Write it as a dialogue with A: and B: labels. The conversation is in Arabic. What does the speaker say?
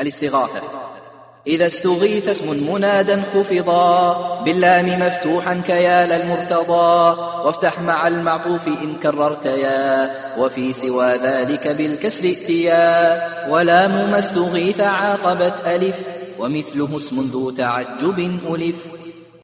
A: الاستغاثة. إذا استغيث اسم منادا خفضا باللام مفتوحا كيا المرتضى وافتح مع المعطوف إن كررت يا. وفي سوى ذلك بالكسر ائتيا ولام ما استغيث عاقبت ألف. ومثله اسم ذو تعجب ألف.